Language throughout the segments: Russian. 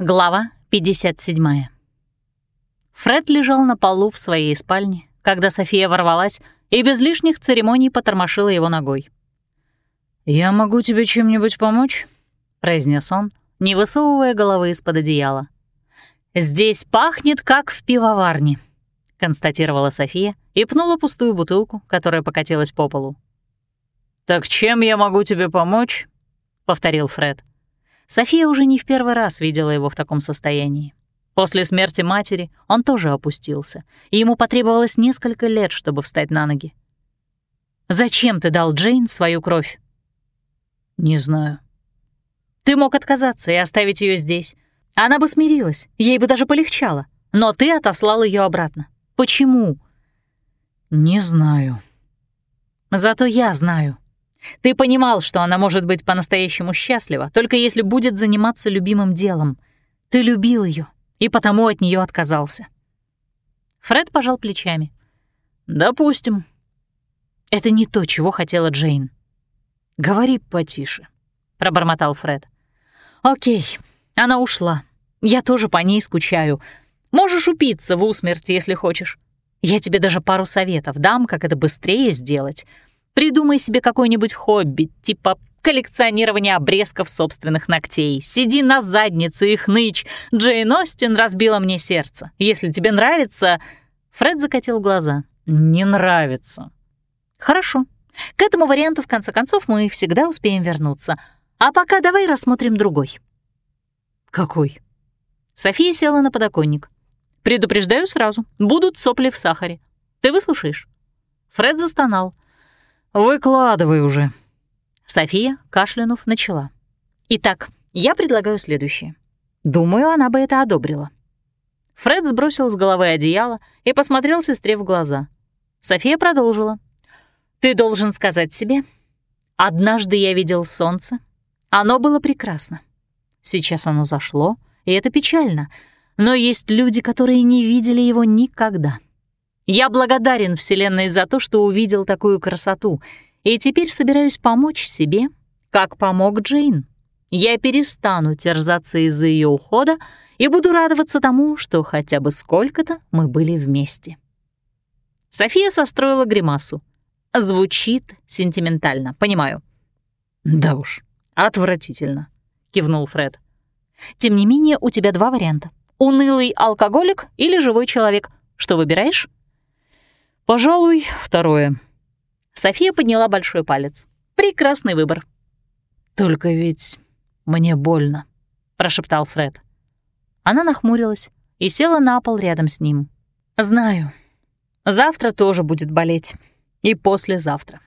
Глава 57. Фред лежал на полу в своей спальне, когда София ворвалась и без лишних церемоний потормошила его ногой. «Я могу тебе чем-нибудь помочь?» — произнес он, не высовывая головы из-под одеяла. «Здесь пахнет, как в пивоварне», — констатировала София и пнула пустую бутылку, которая покатилась по полу. «Так чем я могу тебе помочь?» — повторил Фред. София уже не в первый раз видела его в таком состоянии. После смерти матери он тоже опустился, и ему потребовалось несколько лет, чтобы встать на ноги. «Зачем ты дал Джейн свою кровь?» «Не знаю». «Ты мог отказаться и оставить ее здесь. Она бы смирилась, ей бы даже полегчало. Но ты отослал ее обратно. Почему?» «Не знаю». «Зато я знаю», ты понимал, что она может быть по-настоящему счастлива, только если будет заниматься любимым делом. Ты любил ее и потому от нее отказался. Фред пожал плечами. «Допустим». «Это не то, чего хотела Джейн». «Говори потише», — пробормотал Фред. «Окей, она ушла. Я тоже по ней скучаю. Можешь упиться в усмерти, если хочешь. Я тебе даже пару советов дам, как это быстрее сделать. Придумай себе какое-нибудь хобби, типа коллекционирование обрезков собственных ногтей. Сиди на заднице и хнычь. Джейн Остин разбила мне сердце. Если тебе нравится...» Фред закатил глаза. «Не нравится». «Хорошо. К этому варианту, в конце концов, мы всегда успеем вернуться. А пока давай рассмотрим другой». «Какой?» София села на подоконник. «Предупреждаю сразу, будут сопли в сахаре. Ты выслушаешь?» Фред застонал. «Выкладывай уже». София, кашлянув, начала. «Итак, я предлагаю следующее. Думаю, она бы это одобрила». Фред сбросил с головы одеяло и посмотрел сестре в глаза. София продолжила. «Ты должен сказать себе, однажды я видел солнце. Оно было прекрасно. Сейчас оно зашло, и это печально, но есть люди, которые не видели его никогда». Я благодарен Вселенной за то, что увидел такую красоту, и теперь собираюсь помочь себе, как помог Джейн. Я перестану терзаться из-за ее ухода и буду радоваться тому, что хотя бы сколько-то мы были вместе. София состроила гримасу. Звучит сентиментально, понимаю. «Да уж, отвратительно», — кивнул Фред. «Тем не менее, у тебя два варианта. Унылый алкоголик или живой человек. Что выбираешь?» «Пожалуй, второе». София подняла большой палец. «Прекрасный выбор». «Только ведь мне больно», — прошептал Фред. Она нахмурилась и села на пол рядом с ним. «Знаю. Завтра тоже будет болеть. И послезавтра.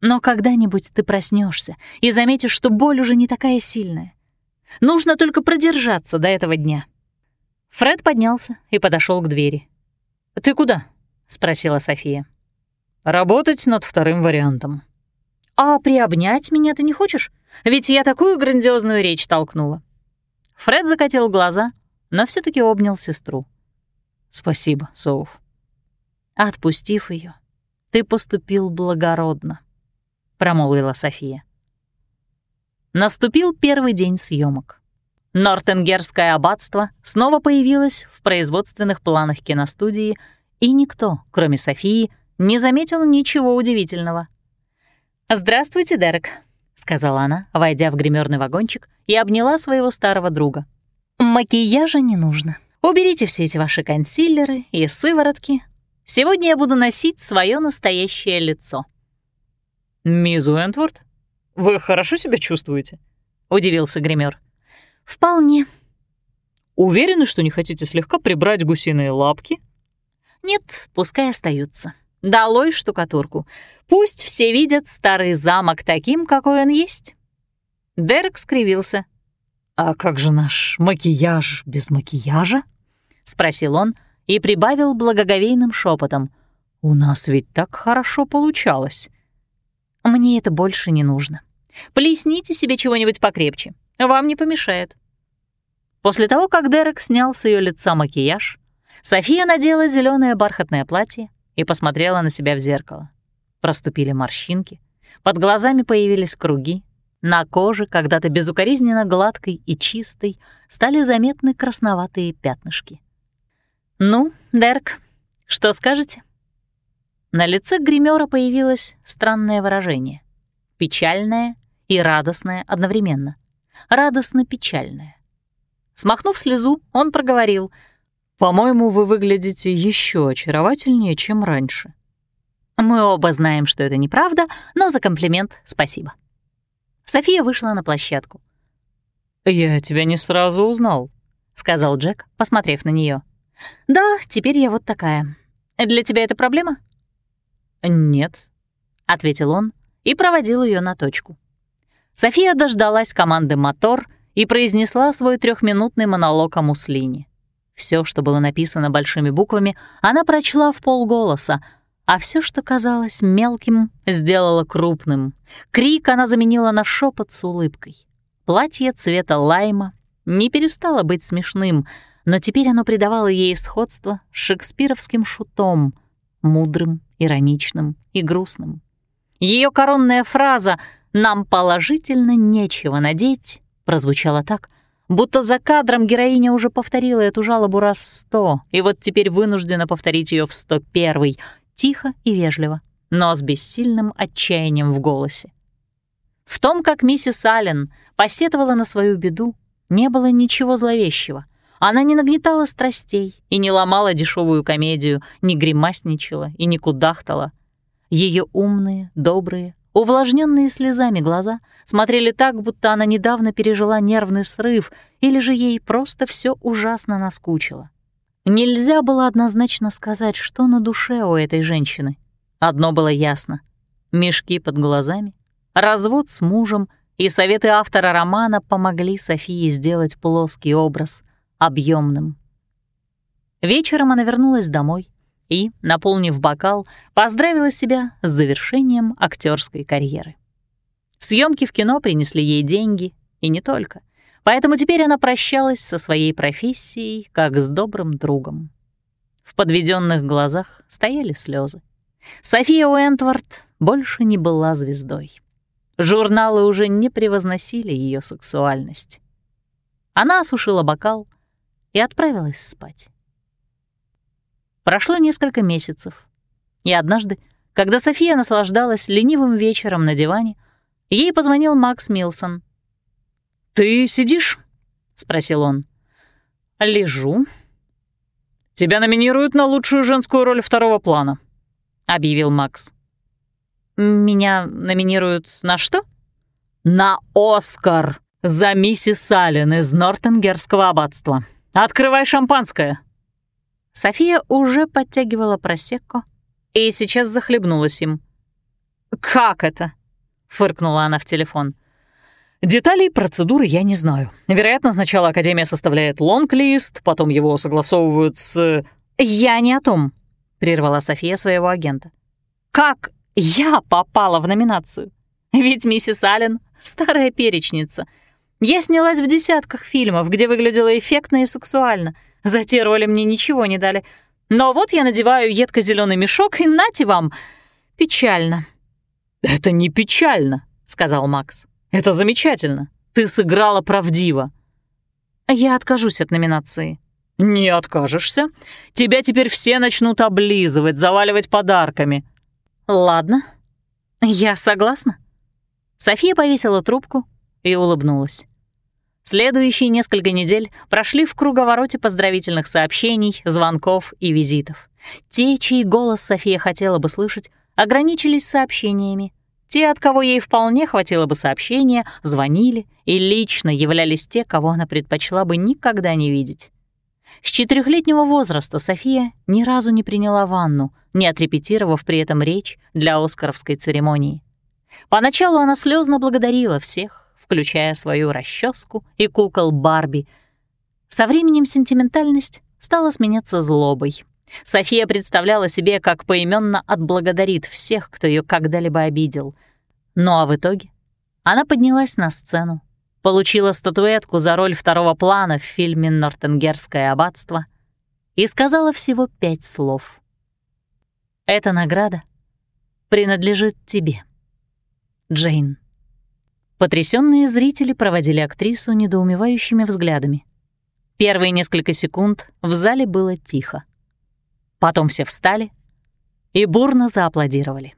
Но когда-нибудь ты проснешься и заметишь, что боль уже не такая сильная. Нужно только продержаться до этого дня». Фред поднялся и подошел к двери. «Ты куда?» — спросила София. «Работать над вторым вариантом». «А приобнять меня ты не хочешь? Ведь я такую грандиозную речь толкнула». Фред закатил глаза, но все таки обнял сестру. «Спасибо, Соуф». «Отпустив ее, ты поступил благородно», — промолвила София. Наступил первый день съемок. Нортенгерское аббатство снова появилось в производственных планах киностудии — и никто, кроме Софии, не заметил ничего удивительного. «Здравствуйте, Дерек», — сказала она, войдя в гримерный вагончик и обняла своего старого друга. «Макияжа не нужно. Уберите все эти ваши консилеры и сыворотки. Сегодня я буду носить свое настоящее лицо». «Мисс Уэнтворд, вы хорошо себя чувствуете?» — удивился гример. «Вполне». «Уверены, что не хотите слегка прибрать гусиные лапки нет, пускай остаются. Долой штукатурку. Пусть все видят старый замок таким, какой он есть. Дерек скривился. «А как же наш макияж без макияжа?» — спросил он и прибавил благоговейным шепотом. «У нас ведь так хорошо получалось». «Мне это больше не нужно. Плесните себе чего-нибудь покрепче. Вам не помешает». После того, как Дерек снял с ее лица макияж, София надела зеленое бархатное платье и посмотрела на себя в зеркало. Проступили морщинки, под глазами появились круги, На коже, когда-то безукоризненно гладкой и чистой, стали заметны красноватые пятнышки. «Ну, Дерк, что скажете?» На лице гримера появилось странное выражение. Печальное и радостное одновременно. Радостно-печальное. Смахнув слезу, он проговорил. «По-моему, вы выглядите еще очаровательнее, чем раньше». Мы оба знаем, что это неправда, но за комплимент спасибо. София вышла на площадку. «Я тебя не сразу узнал», — сказал Джек, посмотрев на нее. «Да, теперь я вот такая. Для тебя это проблема?» «Нет», — ответил он и проводил ее на точку. София дождалась команды «Мотор» и произнесла свой трехминутный монолог о муслине. Все, что было написано большими буквами, она прочла в полголоса, а все, что казалось мелким, сделала крупным. Крик она заменила на шепот с улыбкой. Платье цвета лайма не перестало быть смешным, но теперь оно придавало ей сходство с шекспировским шутом, мудрым, ироничным и грустным. Ее коронная фраза «нам положительно нечего надеть» прозвучала так, будто за кадром героиня уже повторила эту жалобу раз сто, и вот теперь вынуждена повторить ее в сто первый, тихо и вежливо, но с бессильным отчаянием в голосе. В том, как миссис Аллен посетовала на свою беду, не было ничего зловещего. Она не нагнетала страстей и не ломала дешевую комедию, не гримасничала и не кудахтала. Ее умные, добрые, увлажненные слезами глаза смотрели так, будто она недавно пережила нервный срыв или же ей просто все ужасно наскучило. Нельзя было однозначно сказать, что на душе у этой женщины. Одно было ясно — мешки под глазами, развод с мужем и советы автора романа помогли Софии сделать плоский образ объемным. Вечером она вернулась домой и, наполнив бокал, поздравила себя с завершением актерской карьеры. Съемки в кино принесли ей деньги, и не только. Поэтому теперь она прощалась со своей профессией, как с добрым другом. В подведенных глазах стояли слезы. София Уэнтворд больше не была звездой. Журналы уже не превозносили ее сексуальность. Она осушила бокал и отправилась спать. Прошло несколько месяцев, и однажды, когда София наслаждалась ленивым вечером на диване, ей позвонил Макс Милсон — «Ты сидишь?» — спросил он. «Лежу». «Тебя номинируют на лучшую женскую роль второго плана», — объявил Макс. «Меня номинируют на что?» «На Оскар за миссис Аллен из Нортенгерского аббатства. Открывай шампанское». София уже подтягивала просекко и сейчас захлебнулась им. «Как это?» — фыркнула она в телефон. Деталей процедуры я не знаю. Вероятно, сначала Академия составляет лонг-лист, потом его согласовывают с... «Я не о том», — прервала София своего агента. «Как я попала в номинацию? Ведь миссис Аллен — старая перечница. Я снялась в десятках фильмов, где выглядела эффектно и сексуально. За те роли мне ничего не дали. Но вот я надеваю едко зеленый мешок, и нате вам. Печально». «Это не печально», — сказал Макс. Это замечательно. Ты сыграла правдиво. Я откажусь от номинации. Не откажешься. Тебя теперь все начнут облизывать, заваливать подарками. Ладно. Я согласна. София повесила трубку и улыбнулась. Следующие несколько недель прошли в круговороте поздравительных сообщений, звонков и визитов. Те, чей голос София хотела бы слышать, ограничились сообщениями, те, от кого ей вполне хватило бы сообщения, звонили и лично являлись те, кого она предпочла бы никогда не видеть. С четырехлетнего возраста София ни разу не приняла ванну, не отрепетировав при этом речь для оскаровской церемонии. Поначалу она слезно благодарила всех, включая свою расческу и кукол Барби. Со временем сентиментальность стала сменяться злобой. София представляла себе, как поименно отблагодарит всех, кто ее когда-либо обидел. Ну а в итоге она поднялась на сцену, получила статуэтку за роль второго плана в фильме «Нортенгерское аббатство» и сказала всего пять слов. «Эта награда принадлежит тебе, Джейн». Потрясенные зрители проводили актрису недоумевающими взглядами. Первые несколько секунд в зале было тихо. Потом все встали и бурно зааплодировали.